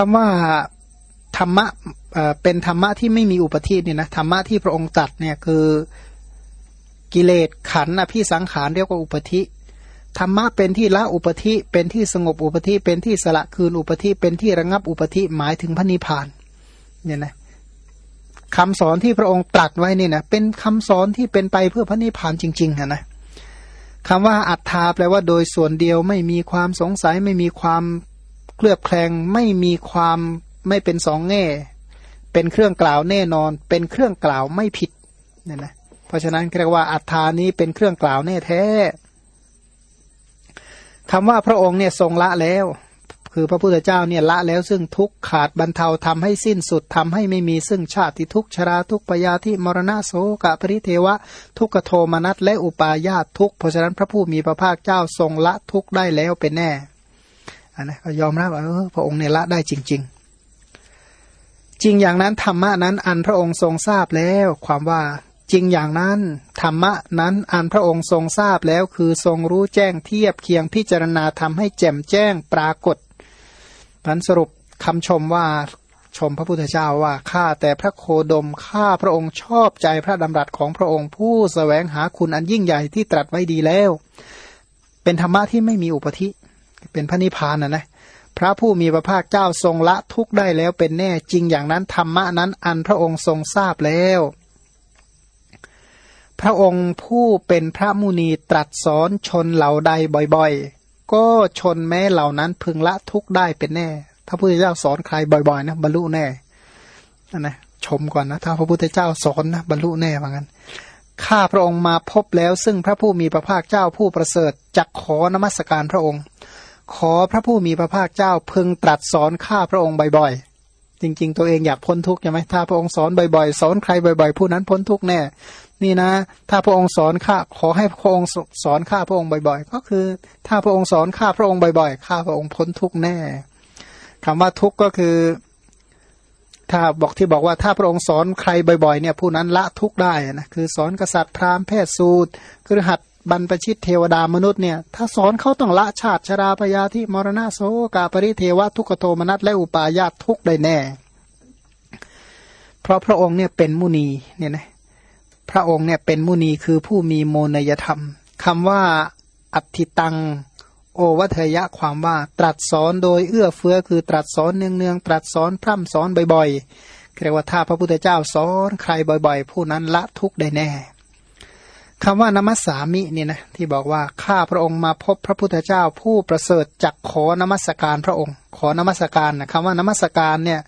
คำว่าธรรมะเป็นธรรมะที่ไม่มีอุปธิเนี่ยนะธรรมะที่พระองค์ตัดเนี่ยคือกิเลสขันธ์พี่สังขารเรียกว่าอุปธิธรรมะเป็นที่ละอุปธิเป็นที่สงบอุปธิเป็นที่สละคืนอุปธิเป็นที่ระงับอุปธิหมายถึงพระนิพพานเนี่ยนะคำสอนที่พระองค์ตรัสไว้นี่นะเป็นคำสอนที่เป็นไปเพื่อพระนิพพานจริงๆนะคำว่าอัตถาแปลว่าโดยส่วนเดียวไม่มีความสงสัยไม่มีความ เคลือบแคลงไม่มีความไม่เป็นสองแง่ เป็นเครื่องกล่าวแน่นอน เป็นเครื่องกล่าวไม่ผิดเนี่ยนะเพราะฉะนั้นเรียกว่าอัตถานี้เป็นเครื่องกล่าวแน่แท้คำว่าพระองค์เนี่ยทรงละแล้ว คือพระพุทธเจ้าเนี่ยละแล้วซึ่งทุกขาดบรรเทาทำให้สิ้นสุดทำให้ไม่มีซึ่งชาติทุกชราทุกปยาที่มรณะโสกะปริเทวะ ทุกขโทมนัสและอุปาญาตทุกเพราะฉะนั้นพระผู้มีพระภาคเจ้าทรงละทุกได้แล้วเป็นแน่ นนะก็ยอมรับว่าพระองค์เนี่ยละได้จริง ๆ จริงอย่างนั้นธรรมะนั้น อันพระองค์ทรงทราบแล้ว ความว่าจริงอย่างนั้นธรรมะนั้นอันพระองค์ทรงทราบแล้วคือทรงรู้แจ้งเทียบเคียงพิจารณาทำให้แจ่มแจ้งปรากฏพันสรุปคำชมว่าชมพระพุทธเจ้าว่าข้าแต่พระโคดมข้าพระองค์ชอบใจพระดำรัสของพระองค์ผู้สแสวงหาคุณอันยิ่งใหญ่ที่ตรัสไว้ดีแล้ว เป็นธรรมะที่ไม่มีอุปธิ เป็นพระนิพพานนะนะพระผู้มีพระภาคเจ้าทรงละทุกได้แล้วเป็นแน่จริงอย่างนั้นธรรมะนั้นอันพระองค์ทรงทราบแล้ว พระองค์ผู้เป็นพระมุนีตรัสสอนชนเหล่าใดบ่อยๆ ก็ชนแม้เหล่านั้นพึงละทุกได้เป็นแน่ ถ้าพระพุทธเจ้าสอนใครบ่อยๆนะบรรลุแน่นะชมก่อนนะถ้าพระพุทธเจ้าสอนนะบรรลุแน่เหมือนกันข้าพระองค์มาพบแล้วซึ่งพระผู้มีพระภาคเจ้าผู้ประเสริฐจักขอนมัสการพระองค์ ขอพระผู้มีพระภาคเจ้าพึงตรัสสอนข้าพระองค์บ่อยๆ จริง ๆ ตัวเองอยากพ้นทุกข์ใช่ไหมถ้าพระองค์สอนบ่อยๆ สอนใครบ่อย ๆ ผู้นั้นพ้นทุกข์แน่ นี่นะ ถ้าพระองค์สอนข้าขอให้พระองค์สอนข้าพระองค์บ่อย ๆ ก็คือ ถ้าพระองค์สอนข้าพระองค์บ่อยๆ ข้าพระองค์พ้นทุกข์แน่คำว่าทุกข์ก็คือ ถ้าบอกที่บอกว่าถ้าพระองค์สอนใครบ่อยๆ เนี่ย ผู้นั้นละทุกข์ได้นะคือ สอนกษัตริย์พราหมณ์แพทย์สูตรคือหัด บรรพชิตเทวดามนุษย์เนี่ย ถ้าสอนเขาต้องละชาติชราพยาที่มรณะโสกาปริเทวะทุกโทมนัสและอุปาญาตทุกได้แน่ เพราะพระองค์เนี่ยเป็นมุนีเนี่ยนะพระองค์เนี่ยเป็นมุนีคือผู้มีโมนยธรรมคำว่าอัติตัง โอวัทยะความว่าตรัสสอนโดยเอื้อเฟื้อคือตรัสสอนเนืองๆตรัสสอนพร่ำสอนบ่อยๆเรียกว่าถ้าพระพุทธเจ้าสอนใครบ่อย ๆ ผู้นั้นละทุกได้แน่ คำว่านมัสสามิเนี่ยนะที่บอกว่าข้าพระองค์มาพบพระพุทธเจ้าผู้ประเสริฐจักขอนมัสการพระองค์ ขอนมัสการนะคำว่านมัสการเนี่ย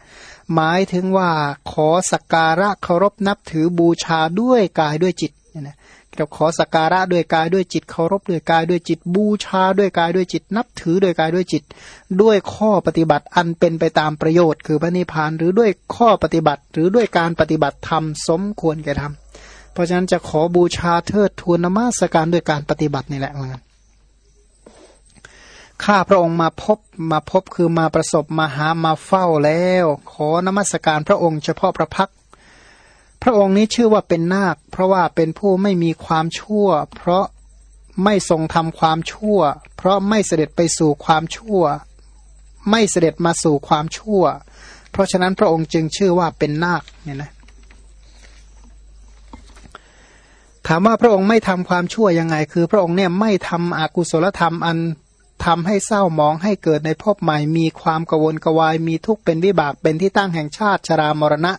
หมายถึงว่าขอสักการะเคารพนับถือบูชาด้วยกายด้วยจิตเนี่ยนะเราขอสักการะด้วยกายด้วยจิตเคารพด้วยกายด้วยจิต บูชาด้วยกายด้วยจิต นับถือด้วยกายด้วยจิต ด้วยข้อปฏิบัติอันเป็นไปตามประโยชน์ คือพระนิพพานหรือด้วยข้อปฏิบัติ หรือด้วยการปฏิบัติธรรมสมควรแก่ธรรม เพราะฉะนั้นจะขอบูชาเทิดทูนนมัสการด้วยการปฏิบัตินี่แหละเหมือนกันข้าพระองค์มาพบมาพบคือมาประสบมาหามาเฝ้าแล้ว ขอนมัสการพระองค์เฉพาะพระพัก พระองค์นี้ชื่อว่าเป็นนาค เพราะว่าเป็นผู้ไม่มีความชั่ว เพราะไม่ทรงทำความชั่ว เพราะไม่เสด็จไปสู่ความชั่ว ไม่เสด็จมาสู่ความชั่ว เพราะฉะนั้นพระองค์จึงชื่อว่าเป็นนาคเนี่ยนะ ถามว่าพระองค์ไม่ทำความชั่วยังไง คือ พระองค์เนี่ยไม่ทำอากุศลธรรมอันทำให้เศร้ามองให้เกิดในภพใหม่ มีความกวนกวายมีทุกข์เป็นวิบากเป็นที่ตั้งแห่งชาติชรามรณะ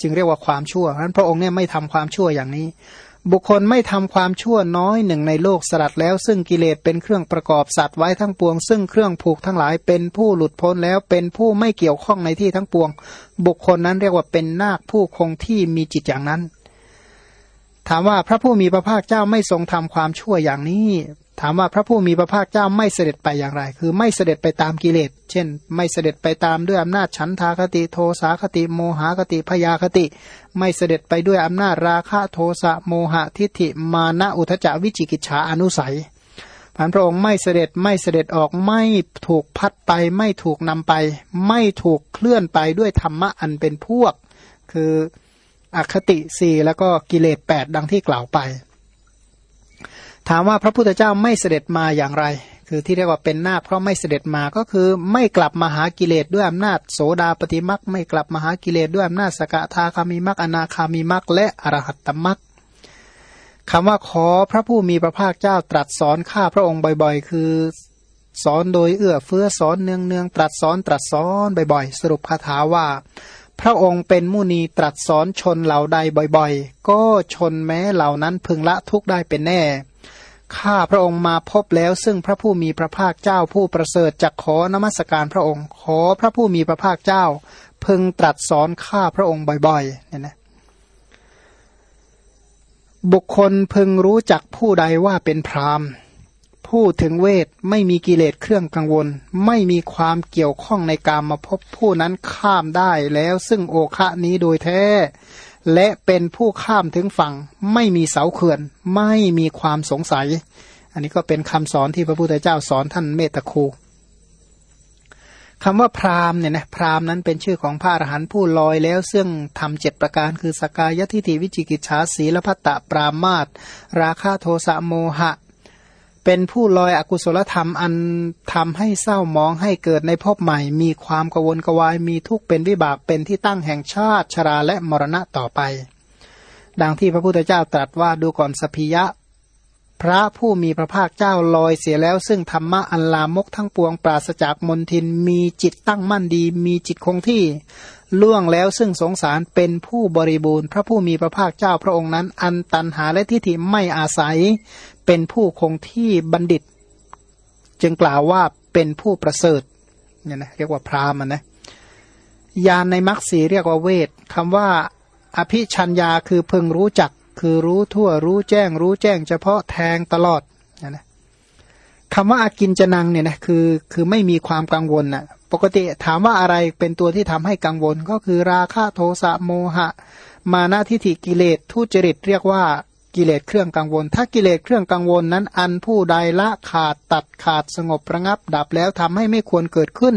จึงเรียกว่าความชั่วเพราะนั้นพระองค์เนี่ยไม่ทำความชั่วอย่างนี้ บุคคลไม่ทำความชั่วน้อยหนึ่งในโลกสลัดแล้ว ซึ่งกิเลสเป็นเครื่องประกอบสัตว์ไว้ทั้งปวง ซึ่งเครื่องผูกทั้งหลายเป็นผู้หลุดพ้นแล้วเป็นผู้ไม่เกี่ยวข้องในที่ทั้งปวง บุคคลนั้นเรียกว่าเป็นนาคผู้คงที่มีจิตอย่างนั้น ถามว่าพระผู้มีพระภาคเจ้าไม่ทรงทำความชั่วอย่างนี้ ถามว่าพระผู้มีพระภาคเจ้าไม่เสด็จไปอย่างไร คือไม่เสด็จไปตามกิเลส เช่น ไม่เสด็จไปตามด้วยอำนาจฉันทาคติโทสาคติ โมหคติพยาคติ ไม่เสด็จไปด้วยอำนาจราคะโทสะโมหะทิฏฐิมานะอุทจาวิจิกิจฉาอนุสัยพันพระองค์ไม่เสด็จไม่เสด็จออกไม่ถูกพัดไป ไม่ถูกนำไป ไม่ถูกเคลื่อนไปด้วยธรรมะอันเป็นพวก คือ อคติสี่แล้วก็กิเลสแปดดังที่กล่าวไป ถามว่าพระพุทธเจ้าไม่เสด็จมาอย่างไร คือที่เรียกว่าเป็นนาคเพราะไม่เสด็จมาก็คือไม่กลับมาหากิเลสด้วยอำนาจโสดาปฏิมักไม่กลับมาหากิเลสด้วยอำนาจสกทาคามีมักอนาคามีมักและอรหัตตมักคำว่าขอพระผู้มีพระภาคเจ้าตรัสสอนข้าพระองค์บ่อยๆ คือสอนโดยเอื้อเฟื้อสอนเนืองเนืองตรัสสอนตรัสสอนบ่อยๆ สรุปคาถาว่า พระองค์เป็นมุนีตรัสสอนชนเหล่าใดบ่อยๆ ก็ชนแม้เหล่านั้นพึงละทุกได้เป็นแน่ ข้าพระองค์มาพบแล้วซึ่งพระผู้มีพระภาคเจ้าผู้ประเสริฐจะขอนมัสการพระองค์ ขอพระผู้มีพระภาคเจ้า พึงตรัสสอนข้าพระองค์บ่อยๆเนี่ยนะบุคคลพึงรู้จักผู้ใดว่าเป็นพราม ผู้ถึงเวทไม่มีกิเลสเครื่องกังวล ไม่มีความเกี่ยวข้องในการมาพบผู้นั้นข้ามได้แล้วซึ่งโอคะนี้โดยแท้ และเป็นผู้ข้ามถึงฝั่ง ไม่มีเสาเขื่อน ไม่มีความสงสัย อันนี้ก็เป็นคำสอนที่พระพุทธเจ้าสอนท่านเมตคู คำว่าพราหมณ์เนี่ยนะพราหมณ์นั้นเป็นชื่อของพระอรหันต์ผู้ลอยแล้ว ซึ่งทำเจ็ดประการคือสกายทิฏฐิวิจิกิจฉาสีลพัตตะปรามาตราคาโทสะโมหะ เป็นผู้ลอยอกุศลธรรมอันทำให้เศร้ามองให้เกิดในภพใหม่ มีความกวนกวายมีทุกข์เป็นวิบากเป็นที่ตั้งแห่งชาติชราและมรณะต่อไป ดังที่พระพุทธเจ้าตรัสว่าดูก่อนสพิยะ พระผู้มีพระภาคเจ้าลอยเสียแล้ว ซึ่งธรรมะอันลามกทั้งปวงปราศจากมนทินมีจิตตั้งมั่นดี มีจิตคงที่ล่วงแล้วซึ่งสงสารเป็นผู้บริบูรณ์ พระผู้มีพระภาคเจ้าพระองค์นั้น อันตันหาและทิฏฐิไม่อาศัย เป็นผู้คงที่บัณฑิต จึงกล่าวว่าเป็นผู้ประเสริฐเนี่ยนะเรียกว่าพรามนะยานในมรรคสีเรียกว่าเวทคำว่าอภิชัญญาคือเพึงรู้จัก คือรู้ทั่วรู้แจ้ง รู้แจ้งเฉพาะแทงตลอดนะคำว่าอากินจะนังเนี่ยนะคือคือไม่มีความกังวลนะ่ะปกติถามว่าอะไรเป็นตัวที่ทำให้กังวลก็คือราคะโทสะโมหะ มานาทิฐิกิเลสทุจริตเรียกว่า กิเลสเครื่องกังวล ถ้ากิเลสเครื่องกังวลนั้น อันผู้ใดละขาดตัดขาดสงบระงับ ดับแล้วทำให้ไม่ควรเกิดขึ้น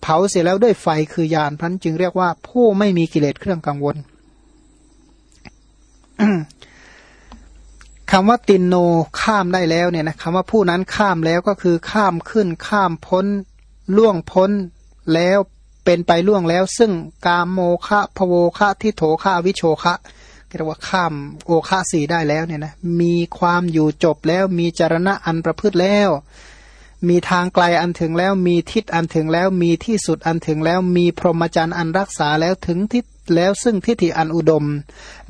เผาเสร็จแล้วด้วยไฟคือยานพันจึงเรียกว่าผู้ไม่มีกิเลสเครื่องกังวลคำว่าตินโนข้ามได้แล้วเนี่ยนะคำว่าผู้นั้นข้ามแล้วก็คือข้ามขึ้นข้ามพ้น ล่วงพ้นแล้วเป็นไปล่วงแล้ว ซึ่งกามโมคะพโวคะทิโถคะวิโชคะ เรียกว่าข้ามโอคะสี่ได้แล้วเนี่ยนะมีความอยู่จบแล้ว มีจรณะอันประพฤติแล้ว มีทางไกลอันถึงแล้ว มีทิศอันถึงแล้ว มีที่สุดอันถึงแล้ว มีพรหมจรรย์อันรักษาแล้วถึงทิศแล้วซึ่งทิฏฐิอันอุดม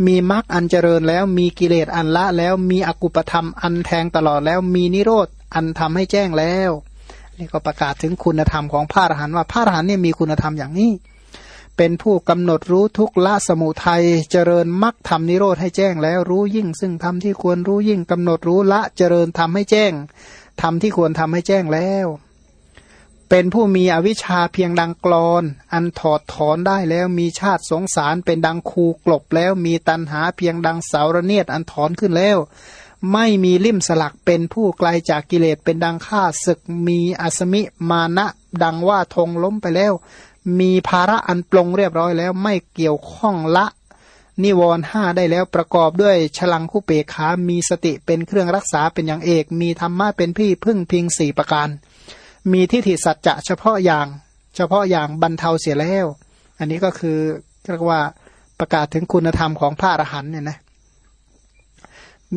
มีมรรคอันเจริญแล้ว มีกิเลสอันละแล้ว มีอกุปธรรมอันแทงตลอดแล้ว มีนิโรธอันทำให้แจ้งแล้ว นี่ก็ประกาศถึงคุณธรรมของพระอรหันต์ว่าพระอรหันต์เนี่ยมีคุณธรรมอย่างนี้ เป็นผู้กำหนดรู้ทุกละสมุทัยเจริญมรรคทำนิโรธให้แจ้งแล้วรู้ยิ่ง ซึ่งทำที่ควรรู้ยิ่งกำหนดรู้ละเจริญทำให้แจ้งทำที่ควรทำให้แจ้งแล้ว เป็นผู้มีอวิชชาเพียงดังกรอน อันถอดถอนได้แล้วมีชาติสงสารเป็นดังคูกลบแล้วมีตันหาเพียงดังเสาระเนียดอันถอนขึ้นแล้วไม่มีลิ่มสลักเป็นผู้ไกลจากกิเลสเป็นดังฆ่าศึกมีอสมิมานะดังว่าธงล้มไปแล้ว มีภาระอันปลงเรียบร้อยแล้ว ไม่เกี่ยวข้องละ นิวรห้าได้แล้วประกอบด้วยฉลังคู่เปขามีสติเป็นเครื่องรักษาเป็นอย่างเอก มีธรรมะเป็นพี่พึ่งพิงสี่ประการ มีทิฏฐิสัจจะเฉพาะอย่างเฉพาะอย่างบรรเทาเสียแล้ว อันนี้ก็คือเรียกว่าประกาศถึงคุณธรรมของพระอรหันต์เนี่ยนะ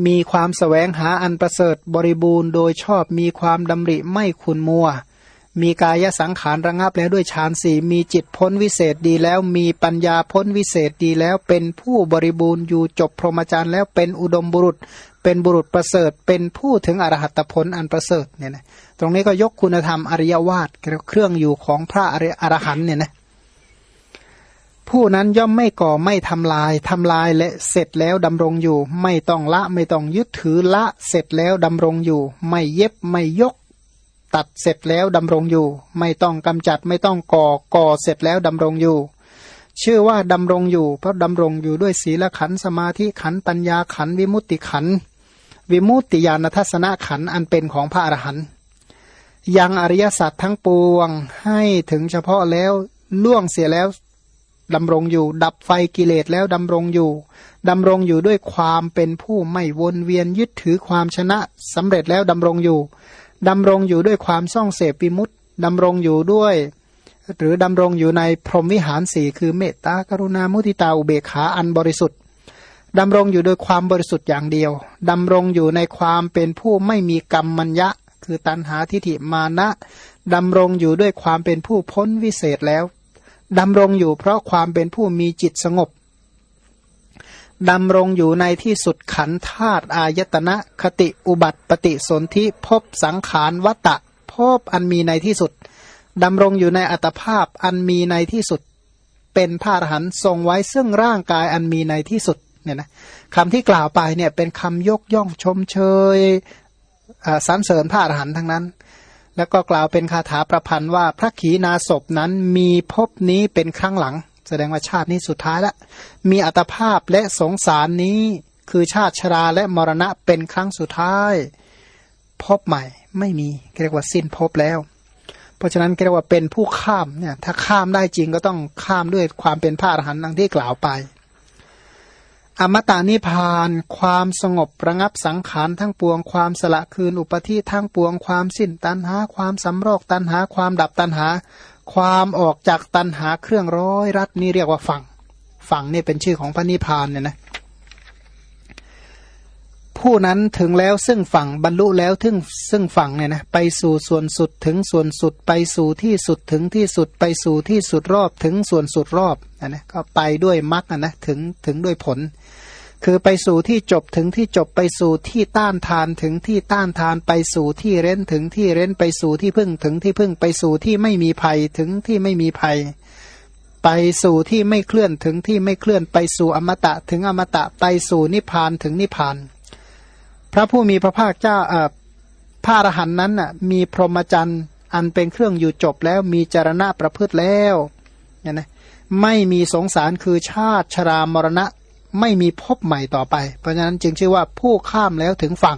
มีความสแสวงหาอันประเสริฐบริบูรณ์โดยชอบมีความดำริไม่ขุนมัว มีกายสังขารระงับแล้วด้วยฌานสี่มีจิตพ้นวิเศษดีแล้วมีปัญญาพ้นวิเศษดีแล้วเป็นผู้บริบูรณ์อยู่จบพรหมจรรย์แล้วเป็นอุดมบุรุษ เป็นบุรุษประเสริฐ เป็นผู้ถึงอรหัตผลอันประเสริฐเนี่ยนะตรงนี้ก็ยกคุณธรรมอริยวาสเครื่องอยู่ของพระอรหันเนี่ยนะผู้นั้นย่อมไม่ก่อไม่ทำลายทำลายและเสร็จแล้วดำรงอยู่ ไม่ต้องละไม่ต้องยึดถือละเสร็จแล้วดำรงอยู่ ไม่เย็บไม่ยก ตัดเสร็จแล้วดำรงอยู่ ไม่ต้องกำจัดไม่ต้องก่อก่อเสร็จแล้วดำรงอยู่ ชื่อว่าดำรงอยู่ เพราะดำรงอยู่ด้วยศีลขันสมาธิขันปัญญาขันวิมุตติขันวิมุตติญาณทัศนขันอันเป็นของพระอรหันต์ยังอริยสัจทั้งปวงให้ถึงเฉพาะแล้วล่วงเสียแล้วดำรงอยู่ ดับไฟกิเลสแล้วดำรงอยู่ดำรงอยู่ด้วยความเป็นผู้ไม่วนเวียนยึดถือความชนะสำเร็จแล้วดำรงอยู่ ดำรงอยู่ด้วยความซ่องเสพวิมุตต์ดำรงอยู่ด้วย หรือดำรงอยู่ในพรหมวิหารสี่คือเมตตากรุณามุทิตาอุเบกขาอันบริสุทธิ์ดำรงอยู่โดยความบริสุทธิ์อย่างเดียว ดำรงอยู่ในความเป็นผู้ไม่มีกรรมมัญญะ คือตันหาทิฏฐิมานะ ดำรงอยู่ด้วยความเป็นผู้พ้นวิเศษแล้ว ดำรงอยู่เพราะความเป็นผู้มีจิตสงบ ดำรงอยู่ในที่สุดขันธาตุอายตนะคติอุบัติปฏิสนธิพบสังขารวัตะพบอันมีในที่สุดดำรงอยู่ในอัตภาพอันมีในที่สุด เป็นพระอรหันต์ทรงไว้ซึ่งร่างกายอันมีในที่สุดเนี่ยนะคำที่กล่าวไปเนี่ยเป็นคำยกย่องชมเชยสรรเสริญพระอรหันต์ทั้งนั้น แล้วก็กล่าวเป็นคาถาประพันธ์ว่าพระขีณาสพนั้นมีภพนี้เป็นครั้งหลัง แสดงว่าชาตินี้สุดท้ายแล้วมีอัตภาพและสงสารนี้คือชาติชราและมรณะเป็นครั้งสุดท้าย พบใหม่ไม่มีเรียกว่าสิ้นพบแล้ว เพราะฉะนั้นเรียกว่าเป็นผู้ข้ามเนี่ยถ้าข้ามได้จริงก็ต้องข้ามด้วยความเป็นพระอรหันต์ดังที่กล่าวไป อมตะนิพานความสงบระงับสังขารทั้งปวงความสละคืนอุปธิทั้งปวงความสิ้นตันหา ความสำรอกตันหา ความดับตันหา ความออกจากตันหาเครื่องร้อยรัดนี่เรียกว่าฝั่งฝั่งนี่เป็นชื่อของพระนิพานเนี่ยนะผู้นั้นถึงแล้วซึ่งฝั่งบรรลุแล้วถึงซึ่งฝั่งเนี่ยนะไปสู่ส่วนสุดถึงส่วนสุดไปสู่ที่สุดถึงที่สุดไปสู่ที่สุดรอบถึงส่วนสุดรอบนะนะก็ไปด้วยมรรคนะถึงถึงด้วยผล คือไปสู่ที่จบถึงที่จบไปสู่ที่ต้านทานถึงที่ต้านทานไปสู่ที่เร้นถึงที่เร้นไปสู่ที่พึ่งถึงที่พึ่งไปสู่ที่ไม่มีภัยถึงที่ไม่มีภัย ไปสู่ที่ไม่เคลื่อนถึงที่ไม่เคลื่อนไปสู่อมตะถึงอมตะไปสู่นิพพานถึงนิพพาน พระผู้มีพระภาคเจ้าพระอรหันต์นั้นน่ะมีพรหมจรรย์อันเป็นเครื่องอยู่จบแล้วมีจารณะประพฤติแล้วเนี่ยนะไม่มีสงสารคือชาติชรามรณะ ไม่มีพบใหม่ต่อไป เพราะฉะนั้นจึงชื่อว่าผู้ข้ามแล้วถึงฝั่ง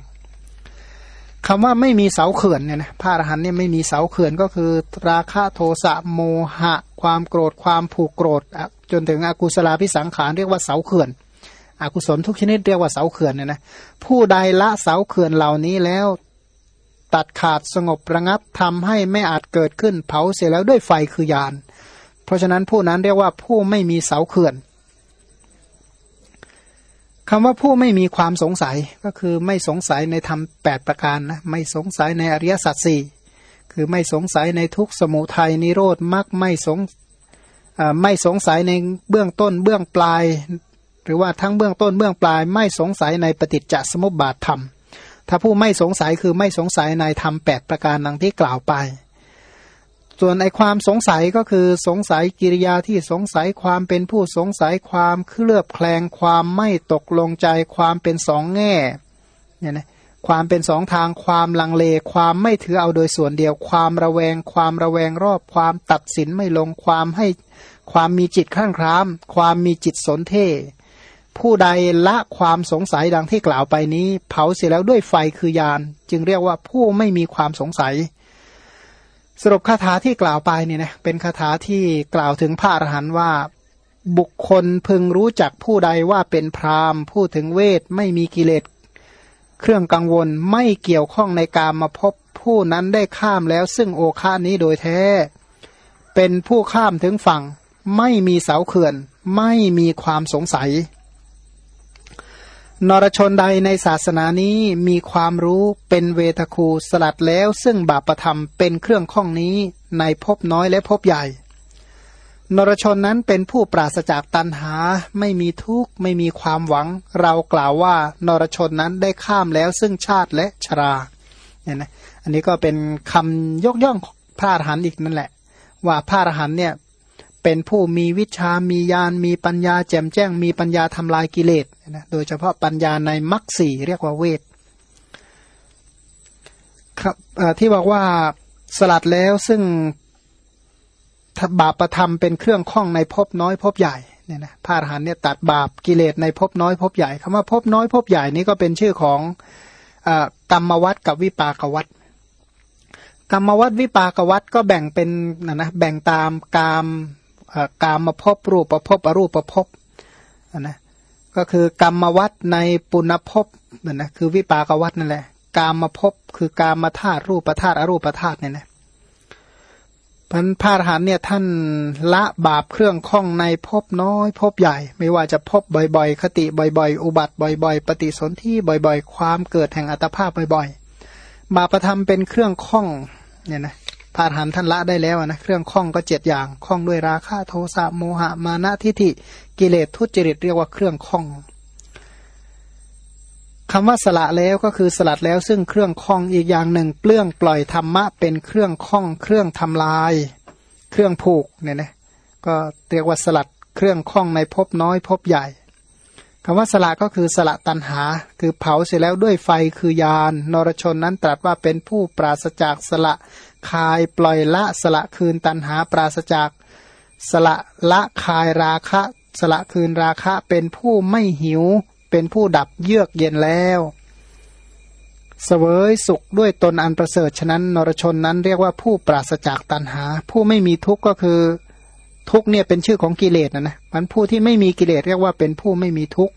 คำว่าไม่มีเสาเขื่อนเนี่ยนะพระอรหันต์เนี่ยไม่มีเสาเขื่อนก็คือ ราคะโทสะโมหะ ความโกรธความผูกโกรธ จนถึงอกุศลาพิสังขารเรียกว่าเสาเขื่อนอกุศลทุกชนิดเรียกว่าเสาเขื่อนเนี่ยนะผู้ใดละเสาเขื่อนเหล่านี้แล้ว ตัดขาดสงบระงับทำให้ไม่อาจเกิดขึ้นเผาเสียแล้วด้วยไฟคือยาน เพราะฉะนั้นผู้นั้นเรียกว่าผู้ไม่มีเสาเขื่อน คำว่าผู้ไม่มีความสงสัยก็คือไม่สงสัยในธรรมแปดประการนะไม่สงสัยในอริยสัจสี่คือไม่สงสัยในทุกสมุทัยนิโรธมรรคไม่สงไม่สงสัยในเบื้องต้นเบื้องปลาย หรือว่าทั้งเบื้องต้นเบื้องปลาย ไม่สงสัยในปฏิจจสมุปบาทธรรม ถ้าผู้ไม่สงสัยคือไม่สงสัยในธรรมแปดประการดังที่กล่าวไป ส่วนไอความสงสัยก็คือสงสัยกิริยาที่สงสัยความเป็นผู้สงสัยความเคลือบแคลงความไม่ตกลงใจความเป็นสองแง่เนี่ยนะความเป็นสองทางความลังเล ความไม่ถือเอาโดยส่วนเดียว ความระแวง ความระแวงรอบ ความตัดสินไม่ลงความให้ความมีจิตข้างคราม ความมีจิตสนเท ผู้ใดละความสงสัยดังที่กล่าวไปนี้ เผาเสียแล้วด้วยไฟคือยาน จึงเรียกว่าผู้ไม่มีความสงสัย สรุปคาถาที่กล่าวไปเนี่ยนะเป็นคาถาที่กล่าวถึงพระอรหันต์ว่า บุคคลพึงรู้จักผู้ใดว่าเป็นพรามผู้ถึงเวทไม่มีกิเลสเครื่องกังวลไม่เกี่ยวข้องในการมาพบผู้นั้นได้ข้ามแล้วซึ่งโอคานี้โดยแท้ เป็นผู้ข้ามถึงฝั่ง ไม่มีเสาเขื่อน ไม่มีความสงสัย นรชนใดในศาสนานี้มีความรู้เป็นเวทคูสลัดแล้ว ซึ่งบาปธรรมเป็นเครื่องข้องนี้ในภพน้อยและภพใหญ่ นรชนนั้นเป็นผู้ปราศจากตันหา ไม่มีทุกข์ไม่มีความหวัง เรากล่าวว่านรชนนั้นได้ข้ามแล้วซึ่งชาติและชราเนี่ยนะอันนี้ก็เป็นคำยกย่องพระอรหันต์อีกนั่นแหละ ว่าพระอรหันต์เนี่ย เป็นผู้มีวิชามีญาณมีปัญญาแจ่มแจ้ง มีปัญญาทำลายกิเลสนะโดยเฉพาะปัญญาในมรรคสี่เรียกว่าเวทครับที่บอกว่าสลัดแล้วซึ่งบาปประธรรมเป็นเครื่องข้องในภพน้อยภพใหญ่เนี่ยนะพระอรหันเนี่ยตัดบาปกิเลสในภพน้อยภพใหญ่คำว่าภพน้อยภพใหญ่นี้ก็เป็นชื่อของอกรรมวัดกับวิปากวัดกรรมวัดวิปากวัดก็แบ่งเป็นนะนะแบ่งตามกาม กามมาพบรูปประพบอรูปประพบนะก็คือกรรมวัดในปุณพบนะนะคือวิปากวัดนั่นแหละกามมาพบคือกามมาธาตุรูปธาตุอรูปธาตุเนี่ยนะพันพระอรหันเนี่ยท่านละบาปเครื่องข้องในพบน้อยพบใหญ่ ไม่ว่าจะพบบ่อยๆ คติบ่อย ๆ อุบัติบ่อย ๆ ปฏิสนธิบ่อย ๆ ความเกิดแห่งอัตภาพบ่อย ๆ บาปธรรมเป็นเครื่องข้องเนี่ยนะ พระอรหันท่านละได้แล้วนะเครื่องข้องก็เจ็ดอย่างข้องด้วยราคะโทสะโมหะมานะทิฏฐิกิเลสทุจริตเรียกว่าเครื่องข้องคำว่าสละแล้วก็คือสลัดแล้วซึ่งเครื่องคล้องอีกอย่างหนึ่งเปลื้องปล่อยธรรมะเป็นเครื่องคล้อง เครื่องทำลาย เครื่องผูกเนี่ยนะก็เรียกว่าสลัดเครื่องคล้องในภพน้อยภพใหญ่คำว่าสละก็คือสละตันหา คือเผาเสร็จแล้วด้วยไฟคือยานนรชนนั้นตรัสว่าเป็นผู้ปราศจากสละ คายปล่อยละสละคืนตันหาปราศจาก สละละคายราคะ สละคืนราคะเป็นผู้ไม่หิว เป็นผู้ดับเยือกเย็นแล้วเสวยสุขด้วยตนอันประเสริฐฉะนั้นนรชนนั้นเรียกว่าผู้ปราศจากตัณหา ผู้ไม่มีทุกข์ก็คือทุกเนี่ยเป็นชื่อของกิเลสนะนะมันผู้ที่ไม่มีกิเลสเรียกว่าเป็นผู้ไม่มีทุกข์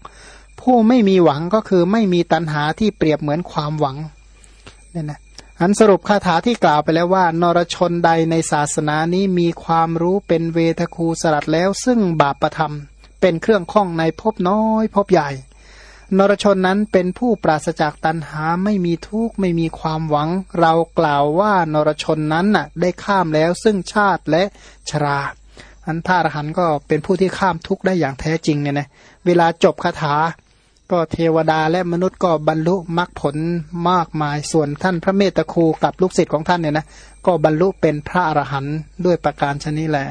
ผู้ไม่มีหวังก็คือไม่มีตัณหาที่เปรียบเหมือนความหวังเนี่ยนะ อันสรุปคาถาที่กล่าวไปแล้วว่า นรชนใดในศาสนานี้มีความรู้เป็นเวทคูสลัดแล้ว ซึ่งบาปประธรรม เป็นเครื่องข้องในภพน้อยภพใหญ่ นรชนนั้นเป็นผู้ปราศจากตัณหาไม่มีทุกข์ไม่มีความหวัง เรากล่าวว่านรชนนั้นน่ะได้ข้ามแล้วซึ่งชาติและชรา อันพระอรหันต์ก็เป็นผู้ที่ข้ามทุกข์ได้อย่างแท้จริงเนี่ยนะเวลาจบคาถา ก็เทวดาและมนุษย์ก็บรรลุมรรคผลมากมาย ส่วนท่านพระเมตตาคูกับลูกศิษย์ของท่านเนี่ยนะ ก็บรรลุเป็นพระอรหันต์ด้วยประการชนิดแหละ